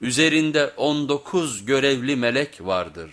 Üzerinde on dokuz görevli melek vardır.